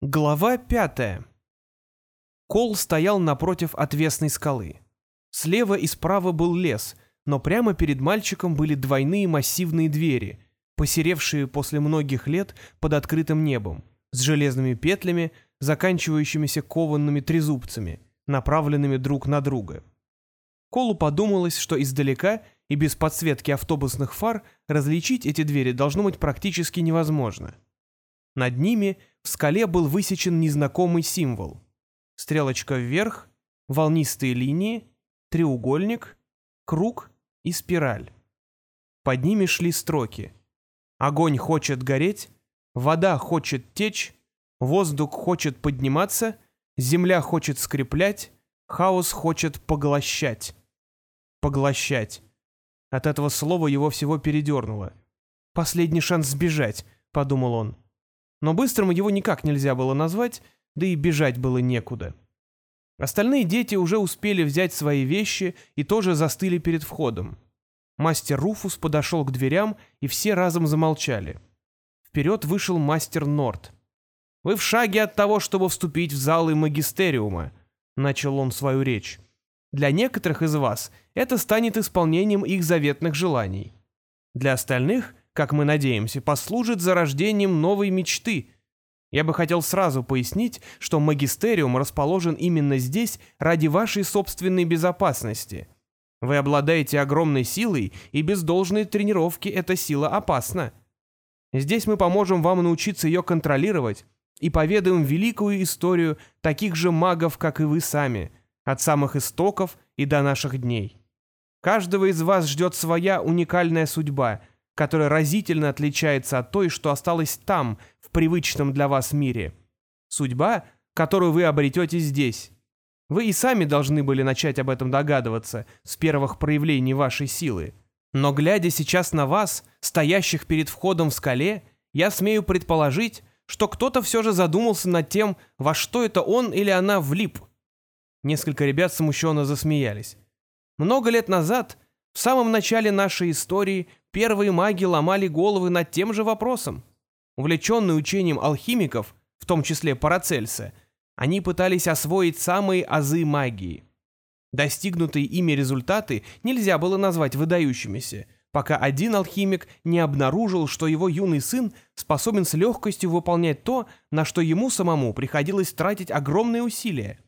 Глава пятая. Кол стоял напротив отвесной скалы. Слева и справа был лес, но прямо перед мальчиком были двойные массивные двери, посеревшие после многих лет под открытым небом, с железными петлями, заканчивающимися кованными трезубцами, направленными друг на друга. Колу подумалось, что издалека и без подсветки автобусных фар различить эти двери должно быть практически невозможно. Над ними в скале был высечен незнакомый символ. Стрелочка вверх, волнистые линии, треугольник, круг и спираль. Под ними шли строки. Огонь хочет гореть, вода хочет течь, воздух хочет подниматься, земля хочет скреплять, хаос хочет поглощать. Поглощать. От этого слова его всего передернуло. «Последний шанс сбежать», — подумал он но быстрым его никак нельзя было назвать, да и бежать было некуда. Остальные дети уже успели взять свои вещи и тоже застыли перед входом. Мастер Руфус подошел к дверям, и все разом замолчали. Вперед вышел мастер Норт. «Вы в шаге от того, чтобы вступить в залы магистериума», — начал он свою речь. «Для некоторых из вас это станет исполнением их заветных желаний. Для остальных как мы надеемся, послужит зарождением новой мечты. Я бы хотел сразу пояснить, что магистериум расположен именно здесь ради вашей собственной безопасности. Вы обладаете огромной силой, и без должной тренировки эта сила опасна. Здесь мы поможем вам научиться ее контролировать и поведаем великую историю таких же магов, как и вы сами, от самых истоков и до наших дней. Каждого из вас ждет своя уникальная судьба — которая разительно отличается от той, что осталось там, в привычном для вас мире. Судьба, которую вы обретете здесь. Вы и сами должны были начать об этом догадываться с первых проявлений вашей силы. Но глядя сейчас на вас, стоящих перед входом в скале, я смею предположить, что кто-то все же задумался над тем, во что это он или она влип. Несколько ребят смущенно засмеялись. Много лет назад, в самом начале нашей истории, первые маги ломали головы над тем же вопросом. Увлеченные учением алхимиков, в том числе Парацельса, они пытались освоить самые азы магии. Достигнутые ими результаты нельзя было назвать выдающимися, пока один алхимик не обнаружил, что его юный сын способен с легкостью выполнять то, на что ему самому приходилось тратить огромные усилия.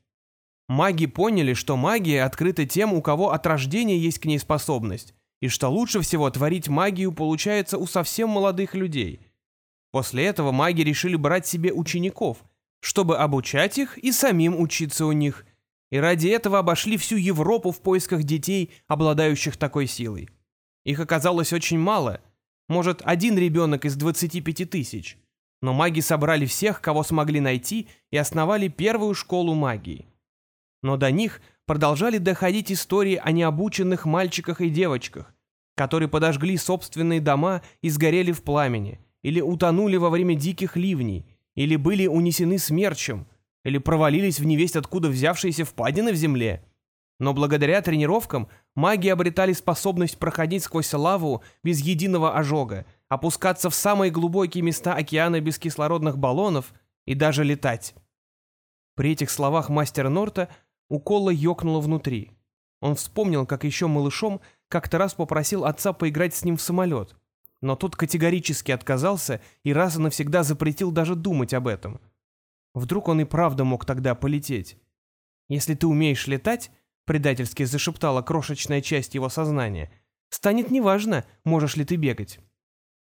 Маги поняли, что магия открыта тем, у кого от рождения есть к ней способность, и что лучше всего творить магию получается у совсем молодых людей. После этого маги решили брать себе учеников, чтобы обучать их и самим учиться у них, и ради этого обошли всю Европу в поисках детей, обладающих такой силой. Их оказалось очень мало, может, один ребенок из 25 тысяч, но маги собрали всех, кого смогли найти, и основали первую школу магии. Но до них продолжали доходить истории о необученных мальчиках и девочках, которые подожгли собственные дома и сгорели в пламени, или утонули во время диких ливней, или были унесены смерчем, или провалились в невесть откуда взявшиеся впадины в земле. Но благодаря тренировкам маги обретали способность проходить сквозь лаву без единого ожога, опускаться в самые глубокие места океана без кислородных баллонов и даже летать. При этих словах мастера Норта у Колла ёкнуло внутри. Он вспомнил, как еще малышом как-то раз попросил отца поиграть с ним в самолет. Но тот категорически отказался и раз и навсегда запретил даже думать об этом. Вдруг он и правда мог тогда полететь. «Если ты умеешь летать», — предательски зашептала крошечная часть его сознания, «станет неважно, можешь ли ты бегать.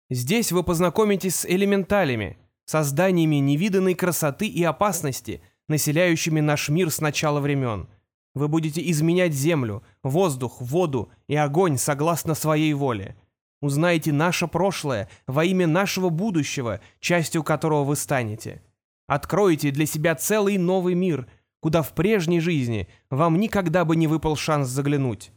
Здесь вы познакомитесь с элементалями, созданиями невиданной красоты и опасности — населяющими наш мир с начала времен. Вы будете изменять землю, воздух, воду и огонь согласно своей воле. Узнаете наше прошлое во имя нашего будущего, частью которого вы станете. Откроете для себя целый новый мир, куда в прежней жизни вам никогда бы не выпал шанс заглянуть.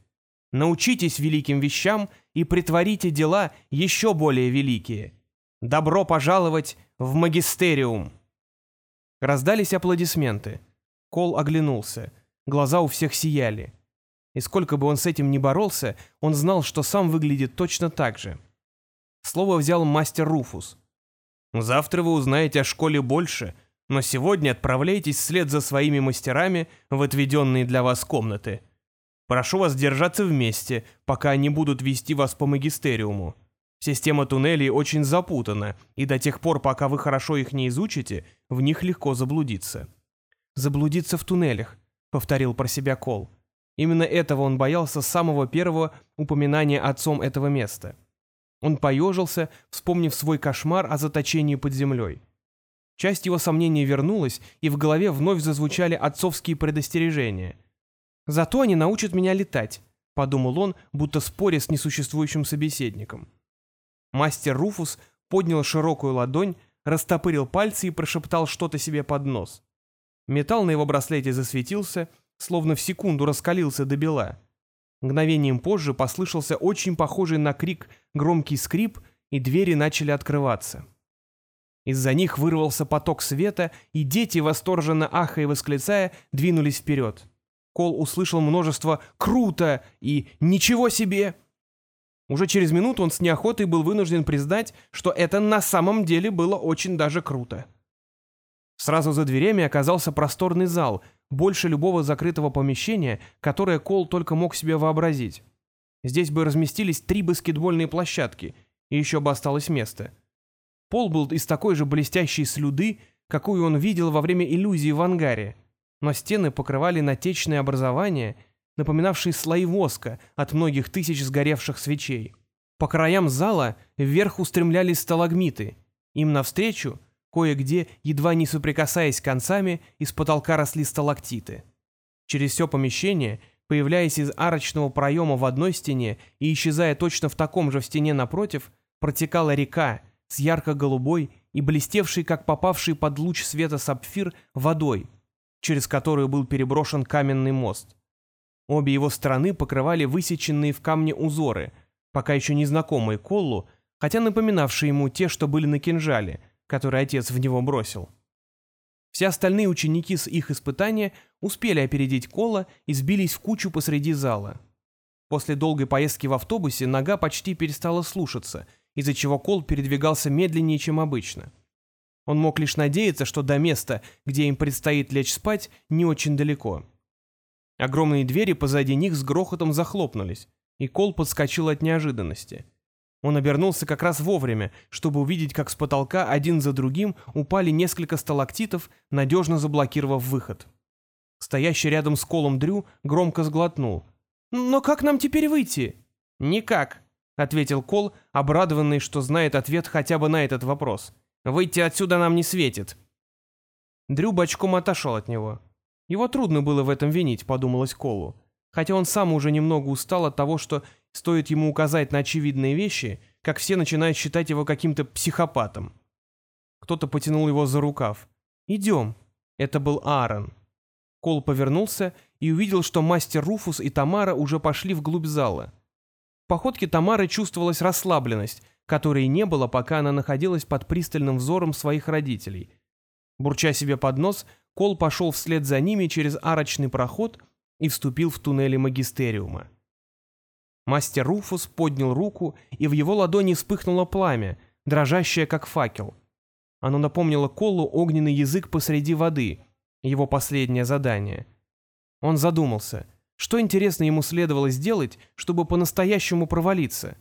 Научитесь великим вещам и притворите дела еще более великие. Добро пожаловать в магистериум! Раздались аплодисменты. Кол оглянулся. Глаза у всех сияли. И сколько бы он с этим ни боролся, он знал, что сам выглядит точно так же. Слово взял мастер Руфус. «Завтра вы узнаете о школе больше, Но сегодня отправляйтесь вслед за своими мастерами в отведенные для вас комнаты. Прошу вас держаться вместе, пока они будут вести вас по магистериуму. Система туннелей очень запутана, и до тех пор, пока вы хорошо их не изучите, в них легко заблудиться. «Заблудиться в туннелях», — повторил про себя Кол. Именно этого он боялся с самого первого упоминания отцом этого места. Он поежился, вспомнив свой кошмар о заточении под землей. Часть его сомнений вернулась, и в голове вновь зазвучали отцовские предостережения. «Зато они научат меня летать», — подумал он, будто споря с несуществующим собеседником. Мастер Руфус поднял широкую ладонь, растопырил пальцы и прошептал что-то себе под нос. Металл на его браслете засветился, словно в секунду раскалился до бела. Мгновением позже послышался очень похожий на крик громкий скрип, и двери начали открываться. Из-за них вырвался поток света, и дети, восторженно ахая и восклицая, двинулись вперед. Кол услышал множество «Круто!» и «Ничего себе!» Уже через минуту он с неохотой был вынужден признать, что это на самом деле было очень даже круто. Сразу за дверями оказался просторный зал, больше любого закрытого помещения, которое Кол только мог себе вообразить. Здесь бы разместились три баскетбольные площадки, и еще бы осталось место. Пол был из такой же блестящей слюды, какую он видел во время иллюзии в ангаре, но стены покрывали натечные образования напоминавший слои воска от многих тысяч сгоревших свечей. По краям зала вверх устремлялись сталагмиты. Им навстречу, кое-где, едва не соприкасаясь концами, из потолка росли сталактиты. Через все помещение, появляясь из арочного проема в одной стене и исчезая точно в таком же в стене напротив, протекала река с ярко-голубой и блестевшей, как попавший под луч света сапфир, водой, через которую был переброшен каменный мост. Обе его стороны покрывали высеченные в камне узоры, пока еще незнакомые Коллу, хотя напоминавшие ему те, что были на кинжале, который отец в него бросил. Все остальные ученики с их испытания успели опередить Колла и сбились в кучу посреди зала. После долгой поездки в автобусе нога почти перестала слушаться, из-за чего Кол передвигался медленнее, чем обычно. Он мог лишь надеяться, что до места, где им предстоит лечь спать, не очень далеко. Огромные двери позади них с грохотом захлопнулись, и Кол подскочил от неожиданности. Он обернулся как раз вовремя, чтобы увидеть, как с потолка один за другим упали несколько сталактитов, надежно заблокировав выход. Стоящий рядом с Колом Дрю громко сглотнул. «Но как нам теперь выйти?» «Никак», — ответил Кол, обрадованный, что знает ответ хотя бы на этот вопрос. «Выйти отсюда нам не светит». Дрю бочком отошел от него. Его трудно было в этом винить, подумалось Колу. Хотя он сам уже немного устал от того, что стоит ему указать на очевидные вещи, как все начинают считать его каким-то психопатом. Кто-то потянул его за рукав. «Идем». Это был Аарон. Кол повернулся и увидел, что мастер Руфус и Тамара уже пошли вглубь зала. В походке Тамары чувствовалась расслабленность, которой не было, пока она находилась под пристальным взором своих родителей. Бурча себе под нос, Кол пошел вслед за ними через арочный проход и вступил в туннели магистериума. Мастер Руфус поднял руку, и в его ладони вспыхнуло пламя, дрожащее как факел. Оно напомнило Колу огненный язык посреди воды, его последнее задание. Он задумался, что интересно ему следовало сделать, чтобы по-настоящему провалиться.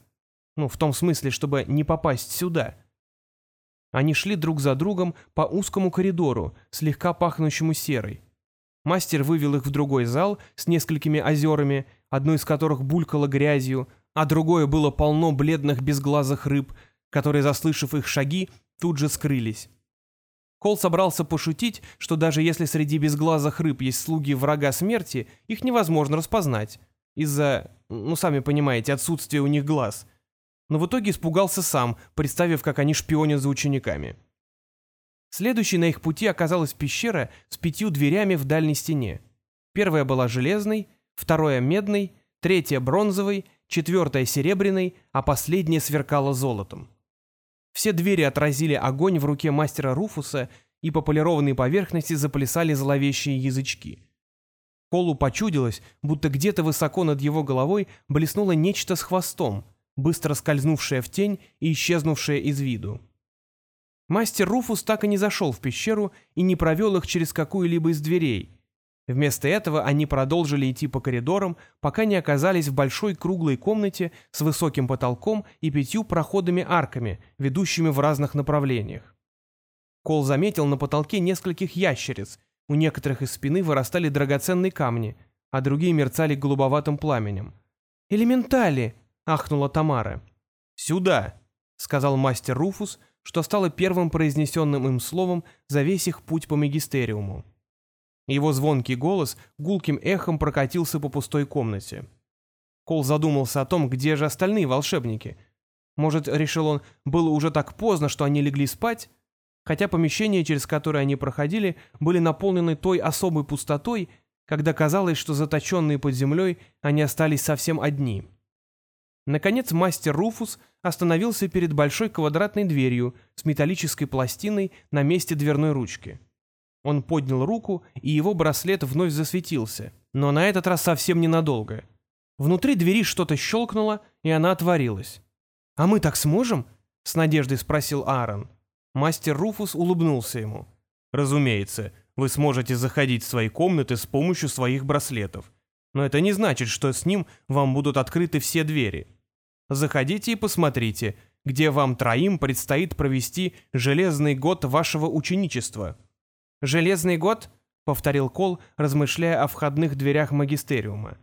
Ну, в том смысле, чтобы не попасть сюда. Они шли друг за другом по узкому коридору, слегка пахнущему серой. Мастер вывел их в другой зал с несколькими озерами, одно из которых булькало грязью, а другое было полно бледных безглазых рыб, которые, заслышав их шаги, тут же скрылись. Кол собрался пошутить, что даже если среди безглазых рыб есть слуги врага смерти, их невозможно распознать. Из-за, ну сами понимаете, отсутствия у них глаз но в итоге испугался сам, представив, как они шпионят за учениками. Следующей на их пути оказалась пещера с пятью дверями в дальней стене. Первая была железной, вторая — медной, третья — бронзовой, четвертая — серебряной, а последняя сверкала золотом. Все двери отразили огонь в руке мастера Руфуса, и по полированной поверхности заплясали зловещие язычки. Колу почудилось, будто где-то высоко над его головой блеснуло нечто с хвостом — быстро скользнувшая в тень и исчезнувшая из виду. Мастер Руфус так и не зашел в пещеру и не провел их через какую-либо из дверей. Вместо этого они продолжили идти по коридорам, пока не оказались в большой круглой комнате с высоким потолком и пятью проходами-арками, ведущими в разных направлениях. Кол заметил на потолке нескольких ящериц, у некоторых из спины вырастали драгоценные камни, а другие мерцали голубоватым пламенем. «Элементали!» — ахнула Тамара. «Сюда!» — сказал мастер Руфус, что стало первым произнесенным им словом за весь их путь по магистериуму. Его звонкий голос гулким эхом прокатился по пустой комнате. Кол задумался о том, где же остальные волшебники. Может, решил он, было уже так поздно, что они легли спать? Хотя помещения, через которые они проходили, были наполнены той особой пустотой, когда казалось, что заточенные под землей они остались совсем одни. Наконец мастер Руфус остановился перед большой квадратной дверью с металлической пластиной на месте дверной ручки. Он поднял руку, и его браслет вновь засветился, но на этот раз совсем ненадолго. Внутри двери что-то щелкнуло, и она отворилась. «А мы так сможем?» — с надеждой спросил Аарон. Мастер Руфус улыбнулся ему. «Разумеется, вы сможете заходить в свои комнаты с помощью своих браслетов. Но это не значит, что с ним вам будут открыты все двери. Заходите и посмотрите, где вам троим предстоит провести железный год вашего ученичества». «Железный год?» — повторил Кол, размышляя о входных дверях магистериума.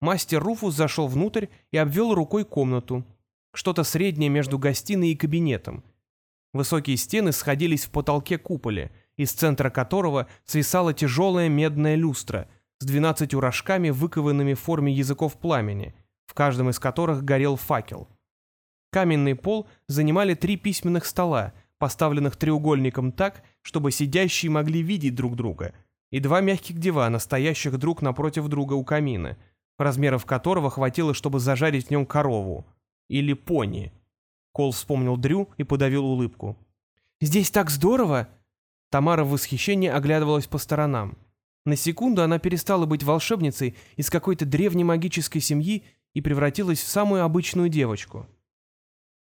Мастер Руфус зашел внутрь и обвел рукой комнату. Что-то среднее между гостиной и кабинетом. Высокие стены сходились в потолке куполе, из центра которого свисала тяжелая медная люстра с двенадцатью рожками, выкованными в форме языков пламени, в каждом из которых горел факел. Каменный пол занимали три письменных стола, поставленных треугольником так, чтобы сидящие могли видеть друг друга, и два мягких дивана, стоящих друг напротив друга у камина, размеров которого хватило, чтобы зажарить в нем корову. Или пони. Кол вспомнил Дрю и подавил улыбку. «Здесь так здорово!» Тамара в восхищении оглядывалась по сторонам. На секунду она перестала быть волшебницей из какой-то древней магической семьи и превратилась в самую обычную девочку.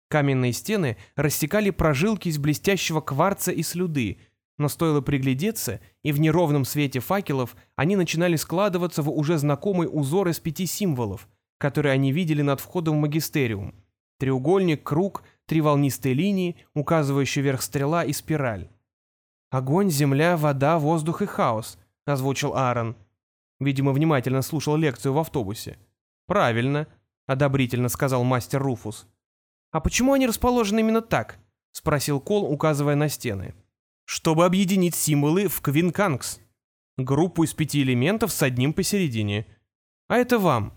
Каменные стены рассекали прожилки из блестящего кварца и слюды, но стоило приглядеться, и в неровном свете факелов они начинали складываться в уже знакомый узор из пяти символов, которые они видели над входом в магистериум. Треугольник, круг, три волнистые линии, указывающие вверх стрела и спираль. «Огонь, земля, вода, воздух и хаос», — озвучил Аарон. Видимо, внимательно слушал лекцию в автобусе. «Правильно», — одобрительно сказал мастер Руфус. «А почему они расположены именно так?» — спросил Кол, указывая на стены. «Чтобы объединить символы в Квинкангс. Группу из пяти элементов с одним посередине. А это вам».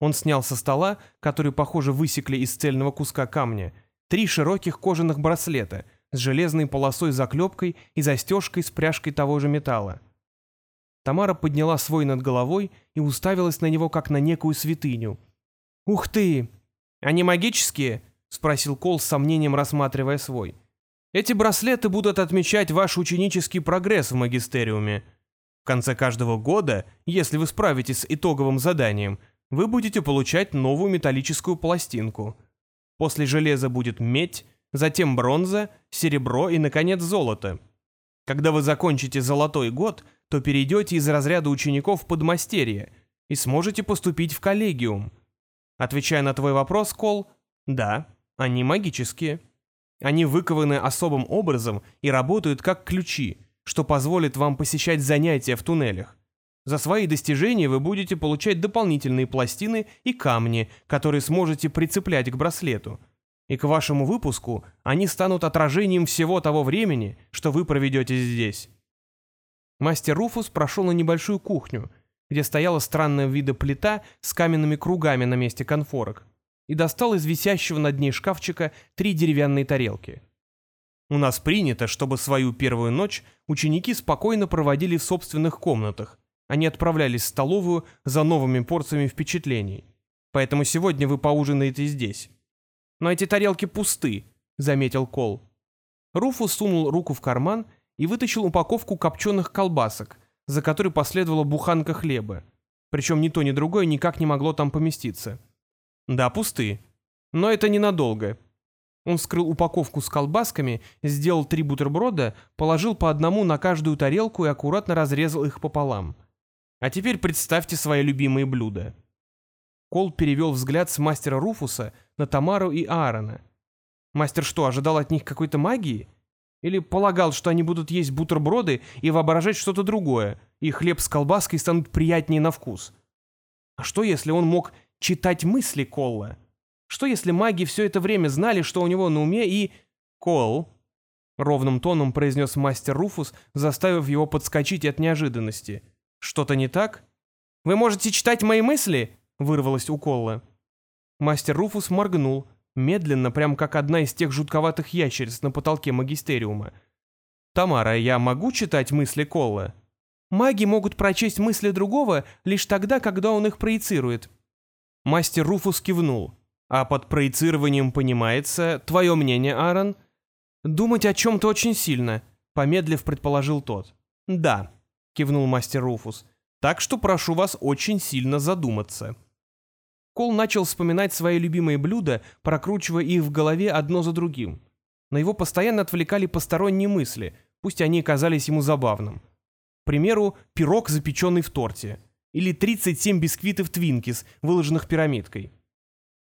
Он снял со стола, который, похоже, высекли из цельного куска камня, три широких кожаных браслета с железной полосой-заклепкой и застежкой с пряжкой того же металла. Тамара подняла свой над головой и уставилась на него, как на некую святыню. «Ух ты! Они магические?» — спросил Кол с сомнением, рассматривая свой. «Эти браслеты будут отмечать ваш ученический прогресс в магистериуме. В конце каждого года, если вы справитесь с итоговым заданием, вы будете получать новую металлическую пластинку. После железа будет медь, затем бронза, серебро и, наконец, золото. Когда вы закончите золотой год, то перейдете из разряда учеников в подмастерье и сможете поступить в коллегиум. Отвечая на твой вопрос, Кол, да, они магические. Они выкованы особым образом и работают как ключи, что позволит вам посещать занятия в туннелях. За свои достижения вы будете получать дополнительные пластины и камни, которые сможете прицеплять к браслету. И к вашему выпуску они станут отражением всего того времени, что вы проведете здесь. Мастер Руфус прошел на небольшую кухню, где стояла странная вида плита с каменными кругами на месте конфорок и достал из висящего над ней шкафчика три деревянные тарелки. У нас принято, чтобы свою первую ночь ученики спокойно проводили в собственных комнатах, а не отправлялись в столовую за новыми порциями впечатлений. Поэтому сегодня вы поужинаете здесь. Но эти тарелки пусты, заметил Кол. Руфус сунул руку в карман и вытащил упаковку копченых колбасок, за которой последовала буханка хлеба. Причем ни то, ни другое никак не могло там поместиться. Да, пусты. Но это ненадолго. Он вскрыл упаковку с колбасками, сделал три бутерброда, положил по одному на каждую тарелку и аккуратно разрезал их пополам. А теперь представьте свои любимые блюда. Кол перевел взгляд с мастера Руфуса на Тамару и Аарона. Мастер что, ожидал от них какой-то магии? Или полагал, что они будут есть бутерброды и воображать что-то другое, и хлеб с колбаской станут приятнее на вкус? А что, если он мог читать мысли Колла? Что, если маги все это время знали, что у него на уме, и... «Кол», — ровным тоном произнес мастер Руфус, заставив его подскочить от неожиданности. «Что-то не так? Вы можете читать мои мысли?» — вырвалось у Колла. Мастер Руфус моргнул, медленно, прям как одна из тех жутковатых ящериц на потолке магистериума. «Тамара, я могу читать мысли Колла?» «Маги могут прочесть мысли другого лишь тогда, когда он их проецирует». Мастер Руфус кивнул. «А под проецированием понимается твое мнение, Аарон?» «Думать о чем-то очень сильно», — помедлив предположил тот. «Да», — кивнул мастер Руфус. «Так что прошу вас очень сильно задуматься». Кол начал вспоминать свои любимые блюда, прокручивая их в голове одно за другим. Но его постоянно отвлекали посторонние мысли, пусть они казались ему забавным. К примеру, пирог, запеченный в торте. Или 37 бисквитов Твинкис, выложенных пирамидкой.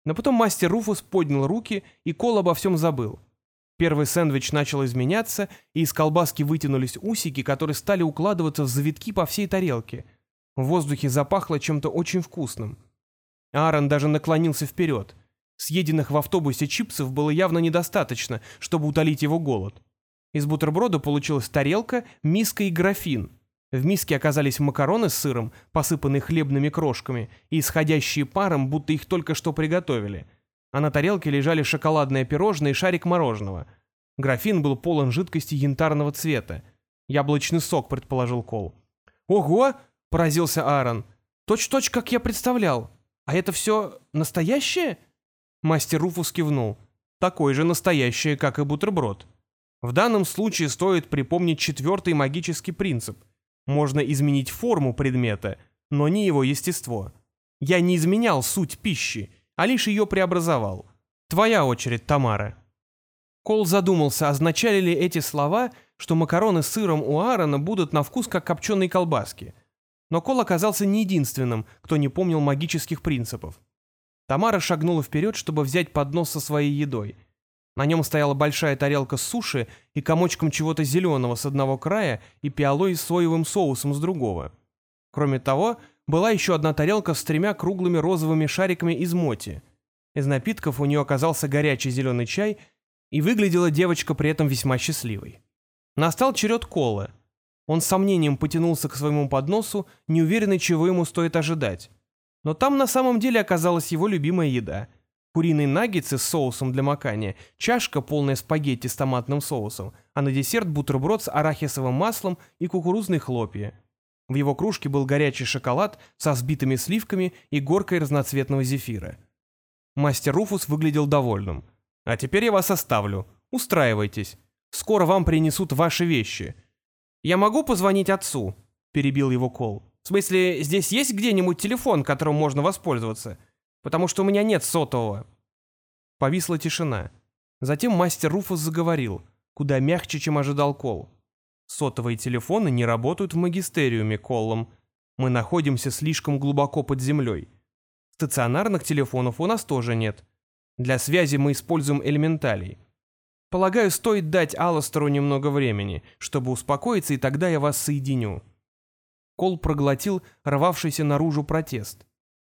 Но потом мастер Руфус поднял руки, и Кол обо всем забыл. Первый сэндвич начал изменяться, и из колбаски вытянулись усики, которые стали укладываться в завитки по всей тарелке. В воздухе запахло чем-то очень вкусным. Аарон даже наклонился вперед. Съеденных в автобусе чипсов было явно недостаточно, чтобы утолить его голод. Из бутерброда получилась тарелка, миска и графин. В миске оказались макароны с сыром, посыпанные хлебными крошками, и исходящие паром, будто их только что приготовили. А на тарелке лежали шоколадное пирожное и шарик мороженого. Графин был полон жидкости янтарного цвета. Яблочный сок, предположил Кол. «Ого!» — поразился Аарон. «Точь-точь, как я представлял!» «А это все настоящее?» Мастер Руфус кивнул. «Такое же настоящее, как и бутерброд. В данном случае стоит припомнить четвертый магический принцип. Можно изменить форму предмета, но не его естество. Я не изменял суть пищи, а лишь ее преобразовал. Твоя очередь, Тамара». Кол задумался, означали ли эти слова, что макароны с сыром у Аарона будут на вкус как копченые колбаски – но Кол оказался не единственным, кто не помнил магических принципов. Тамара шагнула вперед, чтобы взять поднос со своей едой. На нем стояла большая тарелка с суши и комочком чего-то зеленого с одного края и пиалой с соевым соусом с другого. Кроме того, была еще одна тарелка с тремя круглыми розовыми шариками из моти. Из напитков у нее оказался горячий зеленый чай, и выглядела девочка при этом весьма счастливой. Настал черед Колы — он с сомнением потянулся к своему подносу, неуверенный, чего ему стоит ожидать. Но там на самом деле оказалась его любимая еда. Куриные наггетсы с соусом для макания, чашка, полная спагетти с томатным соусом, а на десерт бутерброд с арахисовым маслом и кукурузные хлопья. В его кружке был горячий шоколад со сбитыми сливками и горкой разноцветного зефира. Мастер Руфус выглядел довольным. «А теперь я вас оставлю. Устраивайтесь. Скоро вам принесут ваши вещи. «Я могу позвонить отцу?» — перебил его Кол. «В смысле, здесь есть где-нибудь телефон, которым можно воспользоваться? Потому что у меня нет сотового». Повисла тишина. Затем мастер Руфус заговорил, куда мягче, чем ожидал Кол. «Сотовые телефоны не работают в магистериуме, Коллом. Мы находимся слишком глубоко под землей. Стационарных телефонов у нас тоже нет. Для связи мы используем элементалей. Полагаю, стоит дать Алластеру немного времени, чтобы успокоиться, и тогда я вас соединю». Кол проглотил рвавшийся наружу протест.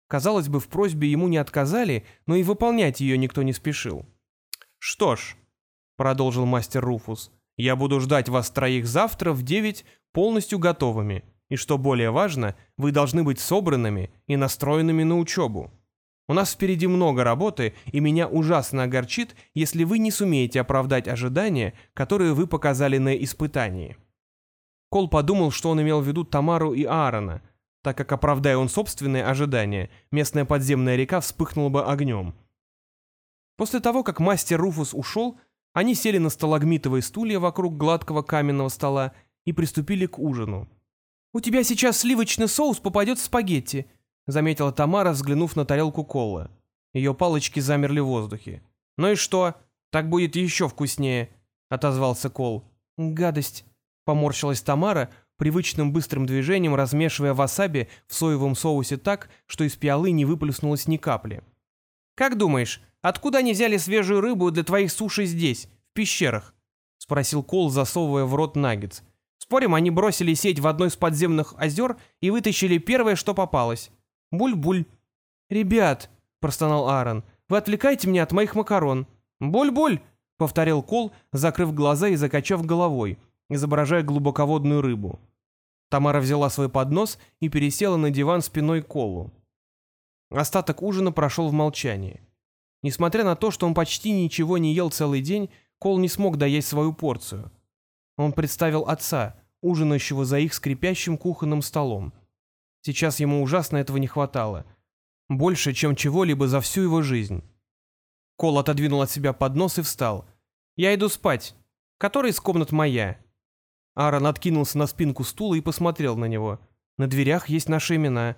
Казалось бы, в просьбе ему не отказали, но и выполнять ее никто не спешил. «Что ж», — продолжил мастер Руфус, — «я буду ждать вас троих завтра в девять полностью готовыми, и, что более важно, вы должны быть собранными и настроенными на учебу. У нас впереди много работы, и меня ужасно огорчит, если вы не сумеете оправдать ожидания, которые вы показали на испытании». Кол подумал, что он имел в виду Тамару и Аарона, так как, оправдая он собственные ожидания, местная подземная река вспыхнула бы огнем. После того, как мастер Руфус ушел, они сели на сталагмитовые стулья вокруг гладкого каменного стола и приступили к ужину. «У тебя сейчас сливочный соус попадет в спагетти», — заметила Тамара, взглянув на тарелку колы. Ее палочки замерли в воздухе. «Ну и что? «Так будет еще вкуснее», — отозвался Кол. «Гадость», — поморщилась Тамара, привычным быстрым движением размешивая васаби в соевом соусе так, что из пиалы не выплеснулось ни капли. «Как думаешь, откуда они взяли свежую рыбу для твоих суши здесь, в пещерах?» — спросил Кол, засовывая в рот наггетс. «Спорим, они бросили сеть в одно из подземных озер и вытащили первое, что попалось. Буль-буль». «Ребят», — простонал Аарон, — «вы отвлекаете меня от моих макарон». «Буль-буль», — повторил Кол, закрыв глаза и закачав головой, изображая глубоководную рыбу. Тамара взяла свой поднос и пересела на диван спиной Колу. Остаток ужина прошел в молчании. Несмотря на то, что он почти ничего не ел целый день, Кол не смог доесть свою порцию. Он представил отца, ужинающего за их скрипящим кухонным столом. Сейчас ему ужасно этого не хватало. Больше, чем чего-либо за всю его жизнь. Кол отодвинул от себя поднос и встал. «Я иду спать. Который из комнат моя?» Аарон откинулся на спинку стула и посмотрел на него. «На дверях есть наши имена».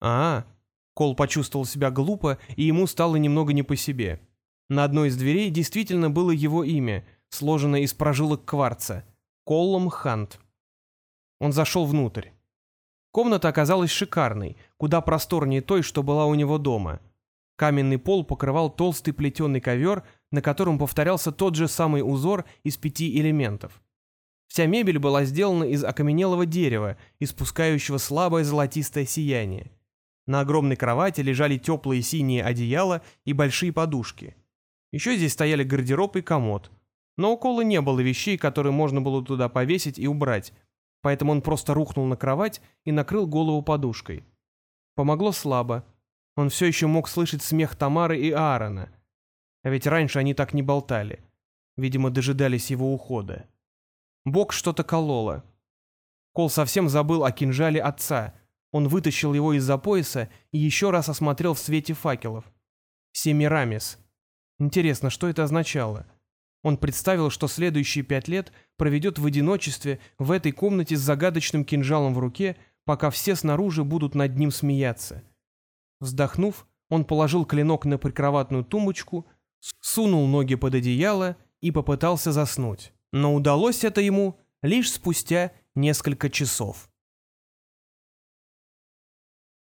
«А, Кол почувствовал себя глупо, и ему стало немного не по себе. На одной из дверей действительно было его имя, сложенное из прожилок кварца. Коллом Хант. Он зашел внутрь. Комната оказалась шикарной, куда просторнее той, что была у него дома. Каменный пол покрывал толстый плетеный ковер, на котором повторялся тот же самый узор из пяти элементов. Вся мебель была сделана из окаменелого дерева, испускающего слабое золотистое сияние. На огромной кровати лежали теплые синие одеяла и большие подушки. Еще здесь стояли гардероб и комод. Но у Колы не было вещей, которые можно было туда повесить и убрать, поэтому он просто рухнул на кровать и накрыл голову подушкой. Помогло слабо. Он все еще мог слышать смех Тамары и Аарона. А ведь раньше они так не болтали. Видимо, дожидались его ухода. Бог что-то кололо. Кол совсем забыл о кинжале отца — он вытащил его из-за пояса и еще раз осмотрел в свете факелов. Семирамис. Интересно, что это означало? Он представил, что следующие пять лет проведет в одиночестве в этой комнате с загадочным кинжалом в руке, пока все снаружи будут над ним смеяться. Вздохнув, он положил клинок на прикроватную тумбочку, сунул ноги под одеяло и попытался заснуть. Но удалось это ему лишь спустя несколько часов.